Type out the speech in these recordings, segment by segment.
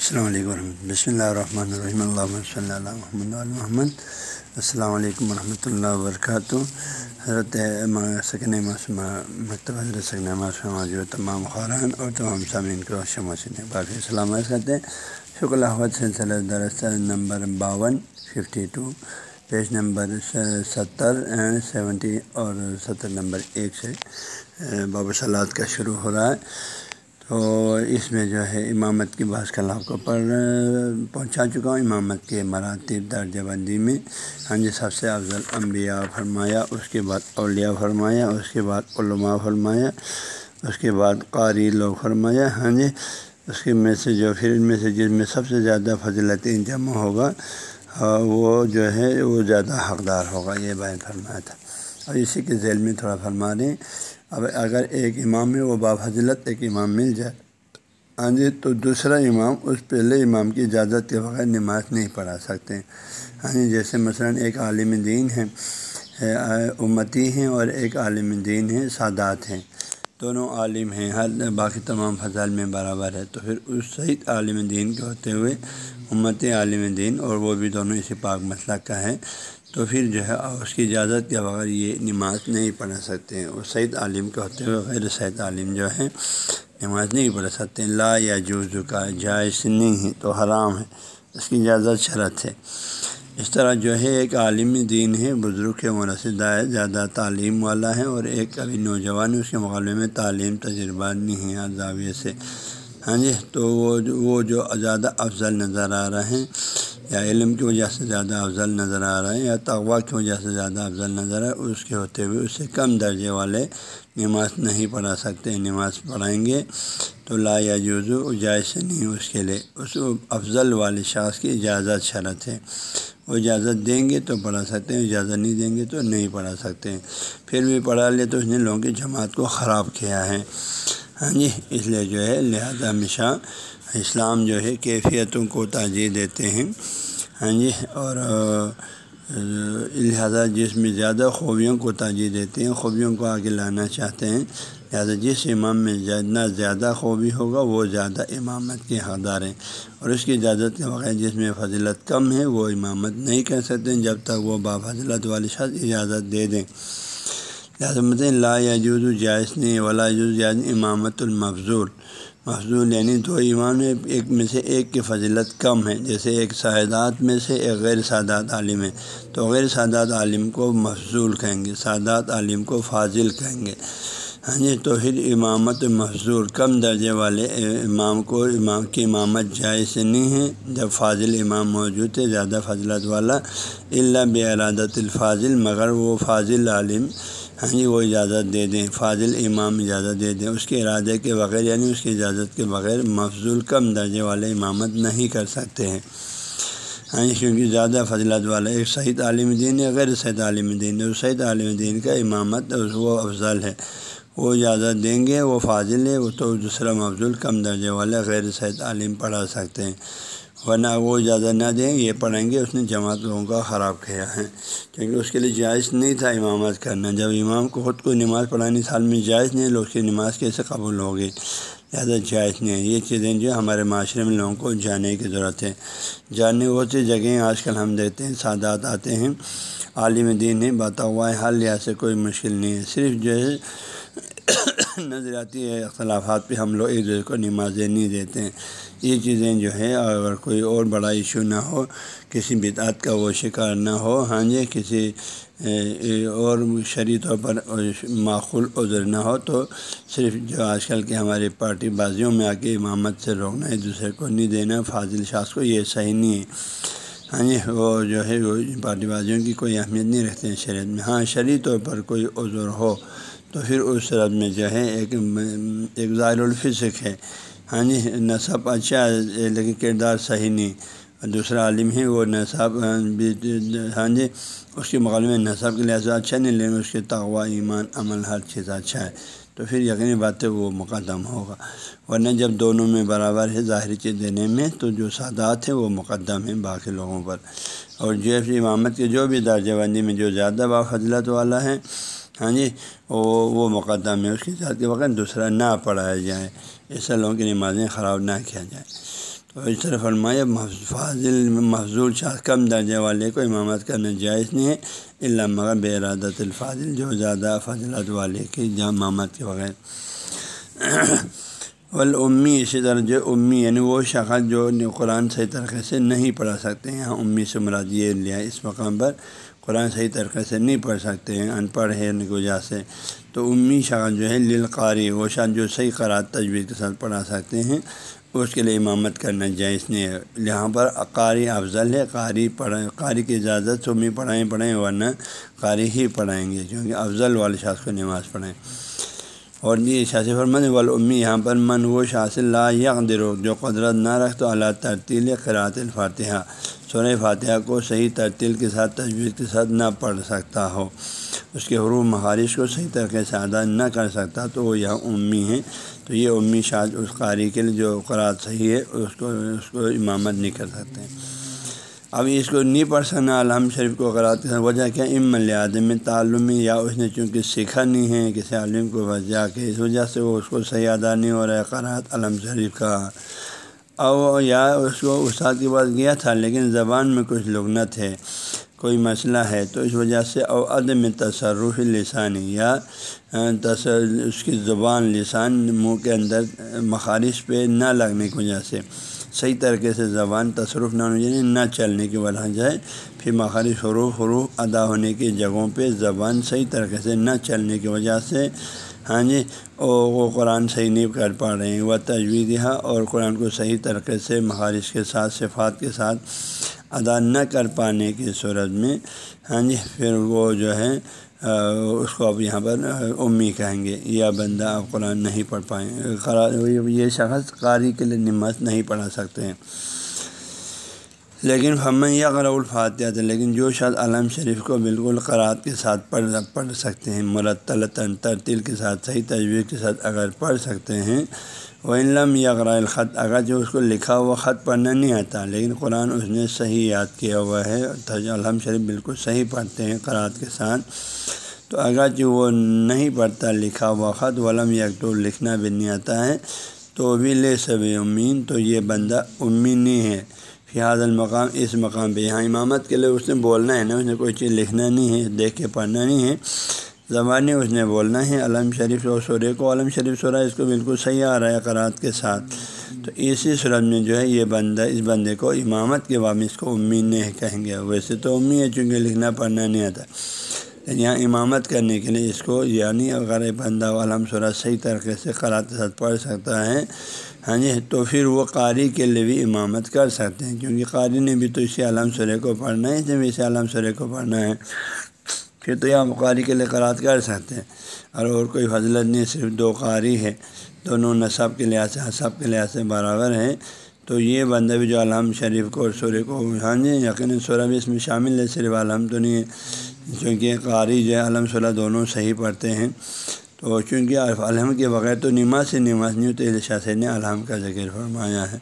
السلام علیکم ورحمۃ بسم اللہ الرحمن الرحمۃ اللہ صلی اللہ محمد محمد۔ السلام علیکم ورحمۃ اللہ وبرکاتہ۔ حضرت سکن مکتبہ حضرت سکن موجود تمام خوران اور تمام سامعین کو شموسن کافی سلامت کرتے ہیں۔ شکر اللہ سلسلہ درس نمبر باون ففٹی ٹو پیج نمبر ستر سیونٹی اور ستر نمبر ایک سے باب سلاد کا شروع ہو رہا ہے۔ تو اس میں جو ہے امامت کی بحث کل کو پڑھ پہنچا چکا ہوں امامت کے مراتب درجہ بندی میں۔ ہاں جی سب سے افضل انبیاء فرمایا، اس کے بعد اولیاء فرمایا، اس کے بعد علماء فرمایا، اس کے بعد قاری لوگ فرمایا۔ ہاں جی اس کے میں سے جو، پھر ان میں سے جس میں سب سے زیادہ فضلتیں جمع ہوگا وہ جو ہے، وہ زیادہ حقدار ہوگا، یہ بات فرمایا تھا۔ اور اسی کے ذیل میں تھوڑا فرما دیں۔ اب اگر ایک امام میں وہ بافضلت ایک امام مل جائے ہاں جی تو دوسرا امام اس پہلے امام کی اجازت کے بغیر نماز نہیں پڑھا سکتے۔ ہاں جی جیسے مثلاً ایک عالم دین ہے امتی ہیں اور ایک عالم دین ہے، سادات ہیں۔ دونوں عالم ہیں، ہر باقی تمام فضل میں برابر ہے۔ تو پھر اس صحیح عالم دین کے ہوتے ہوئے امت عالم دین اور وہ بھی دونوں اسی پاک مسئلہ کا ہے۔ تو پھر جو ہے اس کی اجازت کے بغیر یہ نماز نہیں پڑھا سکتے ہیں۔ وہ سعید عالم کے ہوتے ہوئے غیر سعید عالم جو ہے نماز نہیں پڑھ سکتے لا یا جوز کا جائز نہیں ہے تو حرام ہے۔ اس کی اجازت شرط ہے۔ اس طرح جو ہے ایک عالم دین ہے، بزرگ مرسدہ ہے، زیادہ تعلیم والا ہے اور ایک ابھی نوجوان اس کے مقابلے میں تعلیم تجربہ نہیں ہے زاویے سے۔ ہاں جی تو وہ وہ جو زیادہ افضل نظر آ رہے ہیں یا علم کی وجہ سے زیادہ افضل نظر آ رہا ہے یا تغوا کی وجہ سے زیادہ افضل نظر ہے اس کے ہوتے ہوئے اس سے کم درجے والے نماز نہیں پڑھا سکتے، نماز پڑھائیں گے تو لا یا جوزو جائز نہیں، اس کے لیے اس افضل والے شخص کی اجازت شرط ہے۔ وہ اجازت دیں گے تو پڑھا سکتے ہیں، اجازت نہیں دیں گے تو نہیں پڑھا سکتے ہیں۔ پھر بھی پڑھا لے تو اس نے لوگوں کی جماعت کو خراب کیا ہے۔ ہاں جی اس لیے جو ہے، لہذا ہمیشہ اسلام جو ہے کیفیتوں کو ترجیح دیتے ہیں۔ ہاں جی اور لہٰذا جس میں زیادہ خوبیوں کو ترجیح دیتے ہیں، خوبیوں کو آگے لانا چاہتے ہیں۔ لہٰذا جس امام میں جتنا زیادہ خوبی ہوگا، وہ زیادہ امامت کے حقدار ہیں۔ اور اس کی اجازت کے بغیر جس میں فضلت کم ہے، وہ امامت نہیں کہہ سکتے جب تک وہ با فضلت والی شخص اجازت دے دیں۔ لہٰذا مطلب لا یاجود جائز نہیں، ولا جائز امامت المفضول۔ مفضول یعنی دو ایمان میں ایک میں سے ایک کی فضلت کم ہے، جیسے ایک سادات میں سے ایک غیر سادات عالم ہے۔ تو غیر سادات عالم کو مفضول کہیں گے، سادات عالم کو فاضل کہیں گے۔ ہاں جی تو پھر امامت مفضول، کم درجے والے امام کو امام کی امامت جائز نہیں ہے۔ جب فاضل امام موجود ہے، زیادہ فضلت والا اللہ بے ارادت الفاضل، مگر وہ فاضل عالم ہاں جی وہ اجازت دے دیں، فاضل امام اجازت دے دیں۔ اس کے ارادے کے بغیر یعنی اس کی اجازت کے بغیر مفضول کم درجے والے امامت نہیں کر سکتے ہیں۔ ہاں جی کیونکہ زیادہ فضلت والا ایک صحیح عالم دین ہے، غیر صحیح عالم دین ہے اس صحیح عالم دین کا امامت وہ افضل ہے۔ وہ اجازت دیں گے، وہ فاضل ہے، وہ تو دوسرا مفضول کم درجے والے غیر صحیح عالم پڑھا سکتے ہیں۔ ورنہ وہ اجازت نہ دیں، یہ پڑھیں گے، اس نے جماعت لوگوں کا خراب کیا ہے۔ کیونکہ اس کے لیے جائز نہیں تھا امامت کرنا۔ جب امام کو خود کو نماز پڑھانی سال میں جائز نہیں، لوگ کی نماز کیسے قبول ہوگی لہٰذا جائز نہیں ہے۔ یہ چیزیں جو ہمارے معاشرے میں لوگوں کو جانے کی ضرورت ہے۔ جاننے بہت سی جگہیں آج کل ہم دیکھتے ہیں، سادات آتے ہیں۔ عالم دین ہے بتا ہوا ہے ہر لحاظ سے کوئی مشکل نہیں ہے۔ صرف جو ہے نظریاتی اختلافات پہ ہم لوگ ایک دوسرے کو نمازیں نہیں دیتے ہیں۔ یہ چیزیں جو ہے اگر کوئی اور بڑا ایشو نہ ہو، کسی بدعت کا وہ شکار نہ ہو ہاں جی کسی اور شرعی طور پر معقول عذر نہ ہو، تو صرف جو آج کل کے ہماری پارٹی بازیوں میں آ کے امامت سے روکنا، ایک دوسرے کو نہیں دینا، فاضل شاخ کو یہ صحیح نہیں ہے۔ ہاں جی وہ جو ہے، وہ پارٹی بازیوں کی کوئی اہمیت نہیں رکھتے ہیں شریعت میں۔ ہاں شرعی طور پر کوئی عذر ہو تو پھر اس رد میں جو ہے ایک ایک ظاہر الفسق ہے۔ ہاں جی نصب اچھا ہے لیکن کردار صحیح نہیں۔ دوسرا عالم ہے وہ نصب ہاں جی, ہاں جی، اس کے مقابلے میں نصب کے لحاظ اچھا نہیں، لیکن اس کے تغوا ایمان، عمل، ہر چیز اچھا ہے۔ تو پھر یقینی بات ہے وہ مقدم ہوگا۔ ورنہ جب دونوں میں برابر ہے ظاہری چیز دینے میں، تو جو سادات ہیں وہ مقدم ہیں باقی لوگوں پر۔ اور جو امامت کے جو بھی درجہ بندی میں جو زیادہ بافضلت والا ہے ہاں جی وہ وہ مقدم ہے اس کے ساتھ کے وقت دوسرا نہ پڑھایا جائے، ایسا لوگوں کی نمازیں خراب نہ کیا جائے۔ تو اس طرح فرمایا فاضل محضول شاہ کم درجے والے کو امامت کرنا جائز نہیں ہے اللہ مگر بے ارادت الفاظل جو زیادہ فضلت والے کی جہاں امامت کے بغیر۔ والامی اسی طرح جو امی یعنی وہ شخص جو قرآن صحیح طریقے سے نہیں پڑھا سکتے ہیں یہاں امی سے مراد یہ لیا اس مقام پر۔ قرآن صحیح طریقے سے نہیں پڑھ سکتے ہیں، ان پڑھ ہے کی وجہ سے۔ تو امی شخص جو ہے للقاری، وہ شخص جو صحیح قرآن تجویز کے ساتھ پڑھا سکتے ہیں، اس کے لیے امامت کرنا جائز نہیں ہے۔ یہاں پر قاری افضل ہے، قاری پڑھیں، قاری کی اجازت سے امی پڑھائیں پڑھائیں، ورنہ قاری ہی پڑھائیں گے، کیونکہ افضل والے شاخ کو نماز پڑھائیں اور جی شاث فرمن والامی یہاں پر من وہ شاث اللہ یقدر، جو قدرت نہ رکھ تو اللہ ترتیل قرات الفاتحہ۔ سورہ فاتحہ کو صحیح ترتیل کے ساتھ تجویز کے ساتھ نہ پڑھ سکتا ہو۔ اس کے حروف مہارش کو صحیح طریقے سے ادا نہ کر سکتا تو وہ یہاں امی ہیں۔ تو یہ امی شاذ اس قاری کے لیے جو قرآت صحیح ہے، اس کو اس کو امامت نہیں کر سکتے۔ اب اس کو نہیں پڑھ سکنا الحم شریف کو قرآت کے وجہ کیا؟ ام میں تعلم یا اس نے چونکہ سیکھا نہیں ہے، کسی عالم کو وجہ کہ اس وجہ سے وہ اس کو صحیح ادا نہیں ہو رہا ہے۔ قرآت علم شریف کا او یا اس کو استاد کے پاس گیا تھا، لیکن زبان میں کچھ لوگ نہ تھے، کوئی مسئلہ ہے تو اس وجہ سے او عدم تصرف لسانی یا اس کی زبان لسان منہ کے اندر مخارش پہ نہ لگنے کی وجہ سے صحیح طریقے سے زبان تصرف نہ ہونے یعنی نہ چلنے کی وجہ جائے پھر مخارش حروف حروف ادا ہونے کی جگہوں پہ زبان صحیح طریقے سے نہ چلنے کی وجہ سے ہاں جی وہ قرآن صحیح نہیں کر پا رہے ہیں، وہ تجویز اور قرآن کو صحیح طریقے سے مخارش کے ساتھ، صفات کے ساتھ ادا نہ کر پانے کی صورت میں ہاں جی پھر وہ جو ہے اس کو اب یہاں پر امی کہیں گے، یا بندہ آپ قرآن نہیں پڑھ پائیں یہ شخص قاری کے لیے نماز نہیں پڑھا سکتے ہیں۔ لیکن ہم یہ اگر الفاتحہ تھا لیکن جو شاید علم شریف کو بالکل قرات کے ساتھ پڑھ پڑھ سکتے ہیں، مرتل، ترتیل کے ساتھ، صحیح تجویز کے ساتھ اگر پڑھ سکتے ہیں وہ علم یا الخط، اگر جو اس کو لکھا ہوا خط پڑھنا نہیں آتا، لیکن قرآن اس نے صحیح یاد کیا ہوا ہے علم شریف بالکل صحیح پڑھتے ہیں قرات کے ساتھ، تو اگرچہ وہ نہیں پڑھتا، لکھا ہوا خط، ولم یک تو لکھنا بھی نہیں آتا ہے، تو بھی لے سبھی امین، تو یہ بندہ امین نہیں ہے۔ فیاض المقام، اس مقام پہ یہاں امامت کے لیے اس نے بولنا ہے نا، اس نے کوئی چیز لکھنا نہیں ہے، دیکھ کے پڑھنا نہیں ہے زبانی اس نے بولنا ہے، علم شریف اور سورے کو، علم شریف سورہ اس کو بالکل صحیح آ رہا ہے قرات کے ساتھ۔ تو اسی صورت میں جو ہے یہ بندہ، اس بندے کو امامت کے بعد اس کو امید نہیں کہیں گے۔ ویسے تو امید ہے، چونکہ لکھنا پڑھنا نہیں آتا۔ لیکن یہاں امامت کرنے کے لیے اس کو یعنی اگر بندہ علم سورہ صحیح طریقے سے قرات کے ساتھ پڑھ سکتا ہے۔ ہاں جی تو پھر وہ قاری کے لیے بھی امامت کر سکتے ہیں، کیونکہ قاری نے بھی تو اسی عالم سرے کو پڑھنا ہے جب اسی عالم سرے کو پڑھنا ہے۔ پھر تو یہاں قاری کے لیے قرات کر سکتے ہیں۔ اور اور کوئی فضلت نہیں، صرف دو قاری ہے دونوں نصب کے لحاظ سے، حسب کے لحاظ سے برابر ہیں۔ تو یہ بندہ بھی جو علام شریف کو اور سورے کو ہاں جی یقیناً سورہ بھی اس میں شامل ہے، صرف علم تو نہیں ہے۔ کیونکہ قاری جو ہے علم سورہ دونوں صحیح پڑھتے ہیں۔ تو چونکہ الحم کے بغیر تو نماز سے نماز نہیں ہوتی شاہ سے نے الحم کا ذکر فرمایا ہے۔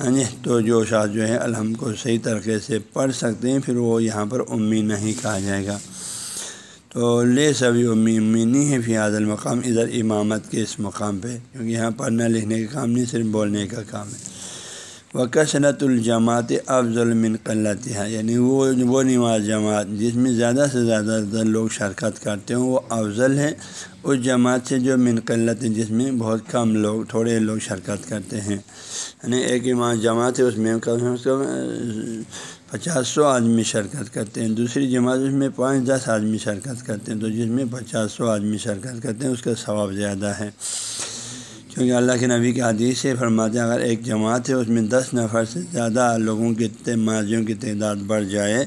ہاں جی؟ تو جو شاہ جو ہے الحم کو صحیح طریقے سے پڑھ سکتے ہیں، پھر وہ یہاں پر امی نہیں کہا جائے گا۔ تو لے سبھی امی امی نہیں ہے فیاض المقام، ادھر امامت کے اس مقام پہ، کیونکہ یہاں پڑھنا لکھنے کا کام نہیں، صرف بولنے کا کام ہے۔ وہ کثرت الجماعت افضل من قلت ہے یعنی وہ وہ نماز جماعت جس میں زیادہ سے زیادہ لوگ شرکت کرتے ہوں وہ افضل ہے اس جماعت سے جو من قلت ہے جس میں بہت کم لوگ، تھوڑے لوگ شرکت کرتے ہیں۔ یعنی ایک امام جماعت ہے، اس میں کم از کم پچاس سو آدمی شرکت کرتے ہیں۔ دوسری جماعت اس میں پانچ دس آدمی شرکت کرتے ہیں۔ تو جس میں پچاس سو آدمی شرکت کرتے ہیں، اس کا ثواب زیادہ ہے۔ کیونکہ اللہ کے نبی کے حدیث سے فرماتے ہیں، اگر ایک جماعت ہے اس میں دس نفر سے زیادہ لوگوں کی ماضیوں کی تعداد بڑھ جائے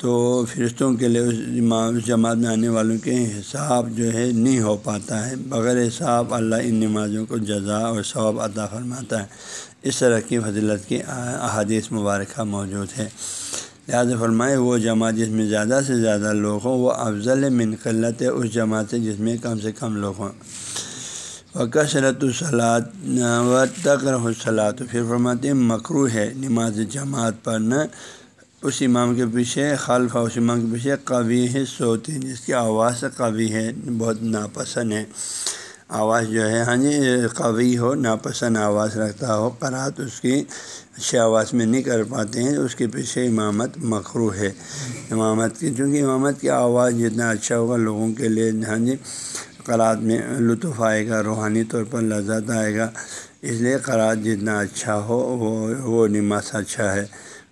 تو فرشتوں کے لیے اس جماعت میں آنے والوں کے حساب جو ہے نہیں ہو پاتا ہے۔ بغیر حساب اللہ ان نمازوں کو جزا اور ثواب عطا فرماتا ہے۔ اس طرح کی فضلت کی احادیث مبارکہ موجود ہے۔ لہٰذا فرمائے، وہ جماعت جس میں زیادہ سے زیادہ لوگ ہوں، وہ افضل منقلت ہے اس جماعت سے جس میں کم سے کم لوگ ہوں۔ و کثرت الصلاط و تقر الصلاط پھر فرماتے ہیں مکرو ہے نماز جماعت پڑھنا اس امام کے پیچھے خلف اس امام کے پیچھے قوی ہے سوتی جس کی آواز قوی ہے، بہت ناپسند ہے۔ آواز جو ہے ہاں جی قوی ہو، ناپسند آواز رکھتا ہو قرات اس کی اچھی آواز میں نہیں کر پاتے ہیں، اس کے پیچھے امامت مخرو ہے۔ امامت کی، چونکہ امامت کی آواز جتنا اچھا ہوگا لوگوں کے لیے ہاں جی قرات میں لطف آئے گا، روحانی طور پر لذت آئے گا۔ اس لیے قرات جتنا اچھا ہو، وہ وہ نماز اچھا ہے۔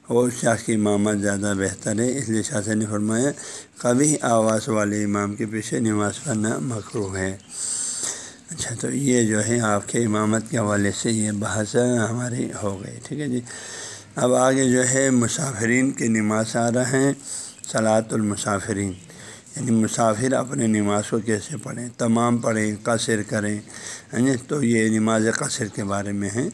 وہ شاخ کی امامت زیادہ بہتر ہے۔ اس لیے شاخ نے فرمایا کبھی آواز والے امام کے پیچھے نماز پڑھنا مخرو ہے۔ اچھا تو یہ جو ہے آپ کے امامت کے حوالے سے یہ بحث ہماری ہو گئی، ٹھیک ہے جی۔ اب آگے جو ہے مسافرین کی نماز آ رہے ہیں صلاۃ المسافرین۔ یعنی مسافر اپنے نماز کو کیسے پڑھیں، تمام پڑھیں، قصر کریں جی تو یہ نماز قصر کے بارے میں ہے۔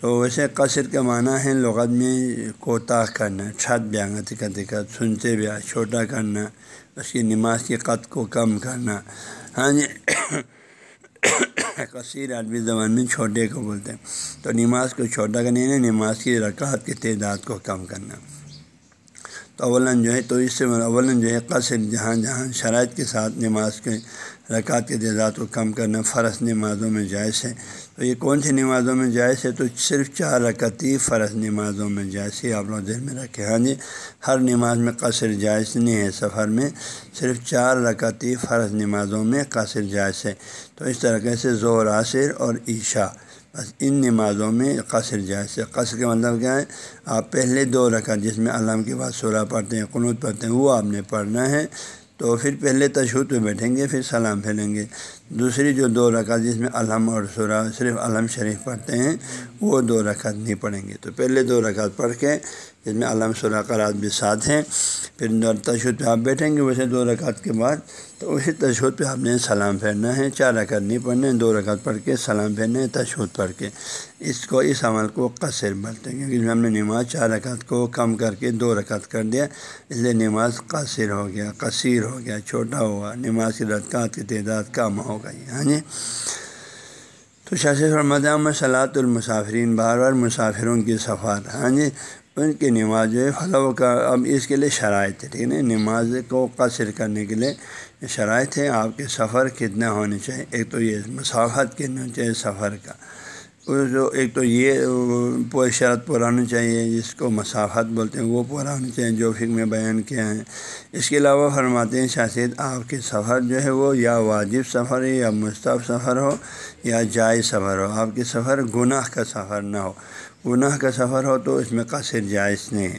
تو ویسے قصر کا معنی ہے لغت میں کوتاہ کرنا، چھت بیاں دقت دقت، سنتے بیا چھوٹا کرنا، اس کی نماز کی قد کو کم کرنا۔ ہاں جی کثیر عربی زبان میں چھوٹے کو بولتے ہیں۔ تو نماز کو چھوٹا کرنے یعنی نماز کی رکعت کی تعداد کو کم کرنا۔ تو اولن جو ہے تو اس سے اولن جو ہے قصر، جہاں جہاں شرائط کے ساتھ نماز کے رکعت کی تعداد کو کم کرنا فرض نمازوں میں جائز ہے۔ تو یہ کون سی نمازوں میں جائز ہے؟ تو صرف چار رکعتی فرض نمازوں میں جائز ہے، آپ لوگ ذہن میں رکھیں۔ ہاں جی ہر نماز میں قصر جائز نہیں ہے سفر میں، صرف چار رکعتی فرض نمازوں میں قصر جائز ہے۔ تو اس طریقے سے زور عاصر اور عشاء۔ بس ان نمازوں میں قصر جائز ہے قصر کا مطلب کیا ہے، آپ پہلے دو رکعت جس میں علام کے بعد سورہ پڑھتے ہیں قنوط پڑھتے ہیں، وہ آپ نے پڑھنا ہے۔ تو پھر پہلے تشہد پہ بیٹھیں گے، پھر سلام پھیلیں گے۔ دوسری جو دو رکعت جس میں علم اور سورہ صرف علم شریف پڑھتے ہیں، وہ دو رکعت نہیں پڑھیں گے۔ تو پہلے دو رکعت پڑھ کے جس میں علم سورہ قرات بھی ساتھ ہیں، پھر تشہد پہ آپ بیٹھیں گے، ویسے دو رکعت کے بعد، تو اسی تشہد پہ آپ نے سلام پھیرنا ہے، چار رکعت نہیں پڑھنے، دو رکعت پڑھ کے سلام پھیرنا ہے، تشہد پڑھ کے۔ اس کو، اس عمل کو قصر بولتے ہیں، کیونکہ ہم نے نماز چار رکعت کو کم کر کے دو رکعت کر دیا، اس لیے نماز قصر ہو گیا، قصیر ہو گیا، چھوٹا ہوا، نماز کی رکعت کی تعداد کم ہو گئی ہاں جی؟ تو شاش اور صلاحت المسافرین، بار بار مسافروں کی سفر ہاں جی؟ ان کی نماز جو ہے فلو کا اب اس کے لیے شرائط ہے، ٹھیک ہے نماز کو قصر کرنے کے لیے شرائط ہے آپ کے سفر کتنا ہونے چاہیے؟ ایک تو یہ مسافت کتنا چاہیے سفر کا۔ جو ایک تو یہ پوری شرط پورا ہونی چاہیے، جس کو مسافت بولتے ہیں، وہ پورا ہونی چاہیے، جو فکر میں بیان کیا ہے۔ اس کے علاوہ فرماتے ہیں شاست آپ کے سفر جو ہے وہ یا واجب سفر ہے یا مستف سفر ہو یا جائز سفر ہو۔ آپ کے سفر گناہ کا سفر نہ ہو۔ گناہ کا سفر ہو تو اس میں قصر جائز نہیں۔ ہے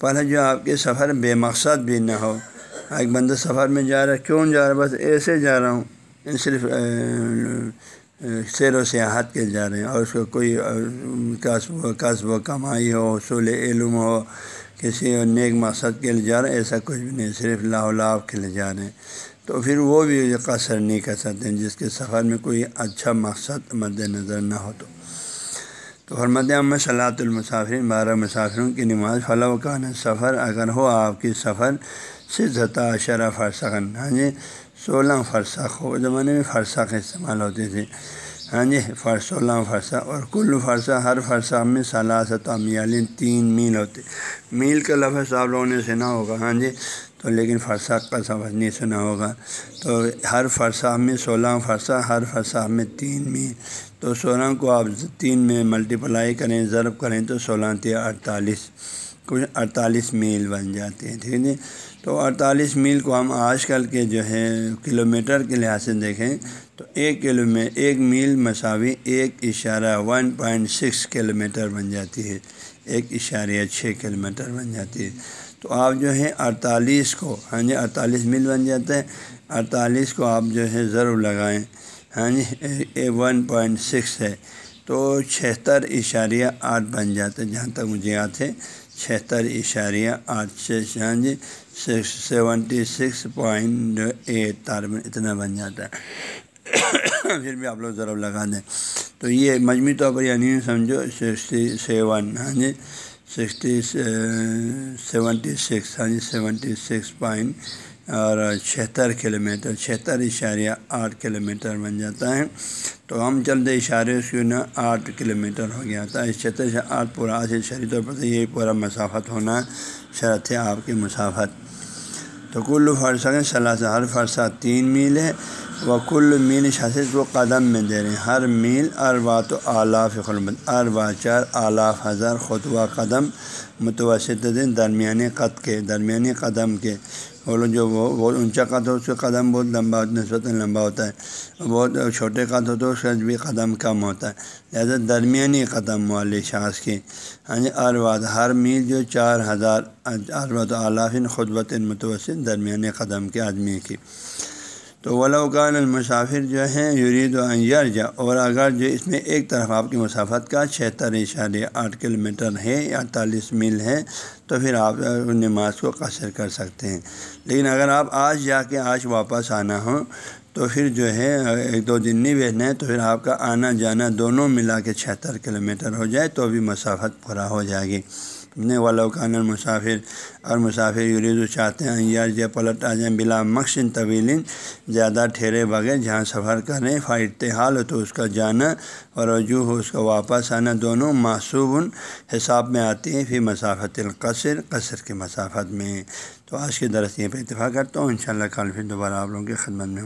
پہلے جو آپ کے سفر بے مقصد بھی نہ ہو، ایک بندہ سفر میں جا رہا ہے، کیوں جا رہا بس ایسے جا رہا ہوں۔ صرف سیر و سیاحت کے جا رہے ہیں۔ اور اس کو کوئی قصب و قصب و کمائی ہو حصول علم ہو، کسی نیک مقصد کے لیے جا رہے ہیں ایسا کچھ بھی نہیں، صرف لاہ لاؤ کے لیے جا رہے ہیں۔ تو پھر وہ بھی قصر نہیں کر سکتے ہیں، جس کے سفر میں کوئی اچھا مقصد مد نظر نہ ہو تو۔ تو حرمت عام صلاحت المسافر بارہ مسافروں کی نماز فلاح کا سفر اگر ہو آپ کی سفر سے زطا شرح فرسخن ہاں جی سولہ فرسخ ہو زمانے میں فرسخ استعمال ہوتے تھے ہاں جی فر، سولہ فرسہ اور کل فرسہ ہر فرسہ میں ثلاثت میال تین میل ہوتے۔ میل کا لفظ آپ لوگوں نے سنا ہوگا۔ ہاں جی تو لیکن فرسخ کا سفر نہیں سنا ہوگا۔ تو ہر فرسہ میں سولہ فرسہ، ہر فرسہ میں تین میل تو سولہ کو آپ تین میں ملٹیپلائی کریں، ضرب کریں تو سولہ تھی اڑتالیس کچھ اڑتالیس میل بن جاتے ہیں، ٹھیک ہے۔ تو اڑتالیس میل کو ہم آج کل کے جو ہے کلو میٹر کے لحاظ سے دیکھیں تو ایک کلو میں ایک میل مساوی ایک اشارہ one point six kilometre بن جاتی ہے۔ ایک اشاریہ چھ کلو میٹر بن جاتی ہے۔ تو آپ جو ہے اڑتالیس کو ہاں جی اڑتالیس میل بن جاتا ہے اڑتالیس کو آپ جو ہے ضرور لگائیں۔ ہاں جی ون پوائنٹ سکس ہے۔ تو چھہتر اشاریہ آٹھ بن جاتا ہے جہاں تک مجھے یاد ہے۔ چھہتر اشاریہ آٹھ سے ہاں جی six, seventy six point eight تاربن اتنا بن جاتا ہے۔ پھر بھی آپ لوگ ضرور لگا دیں۔ تو یہ مجموعی طور پر یعنی سمجھو سکسٹی سیون ہاں جی۔ سکسٹی سیونٹی سکس ہاں جی سیونٹی سکس پوائنٹ، اور چھہتر کلو میٹر چھہتر اشاریہ آٹھ کلو میٹر بن جاتا ہے۔ تو ہم چلتے اشارے اس نا آٹھ کلو میٹر ہو گیا تھا۔ اس چھہتر سے آٹھ پورا آج شہری طور پر یہی پورا مسافت ہونا شرط ہے آپ کی مسافت۔ تو کل فرسہ صلاح ہر فرسہ تین میل ہے۔ وہ کل میل شاست کو قدم میں دے رہے ہیں ہر میل اربات و آلاف خلبت اربا چار، آلاف، ہزار خطوہ قدم متوسط دن درمیانی قد کے درمیانی قدم کے۔ وہ جو وہ بہت اونچا قد ہو، اس کا قدم بہت لمبا نسبتاً لمبا ہوتا ہے۔ بہت چھوٹے قد ہو تو اس کا بھی قدم کم ہوتا ہے۔ لہٰذا درمیانی قدم والے شاخ کی ہاں جی یعنی اربات ہر میل جو چار ہزار اربات علافن خطبت متوسط درمیانی قدم کے آدمی کی تو ولاقان المسافر جو ہے، یرید و یرجا اور اگر جو اس میں ایک طرف آپ کی مسافت کا چھہتر اشاریہ آٹھ کلو میٹر ہے یا اڑتالیس میل ہے، تو پھر آپ نماز کو قصر کر سکتے ہیں۔ لیکن اگر آپ آج جا کے آج واپس آنا ہو، تو پھر جو ہے، ایک دو دن نہیں بیٹھنا ہے، تو پھر آپ کا آنا جانا دونوں ملا کے چھہتر کلو میٹر ہو جائے، تو بھی مسافت پورا ہو جائے گی۔ نے ولاقان المسافر اور مسافر یوریز چاہتے ہیں یار جے پلٹ آ جائیں بلا مقصد طویل زیادہ ٹھہرے بغیر جہاں سفر کریں۔ فاتحال ہو تو اس کا جانا اور رجوع ہو اس کا واپس آنا دونوں معصوب حساب میں آتی ہیں پھر مسافت القصر، قصر کے مسافت میں۔ تو آج کے درس یہ پہ اتفاق کرتا ہوں۔ ان شاء اللہ کل پھر دوبارہ آپ لوگوں کی خدمت میں ہوں۔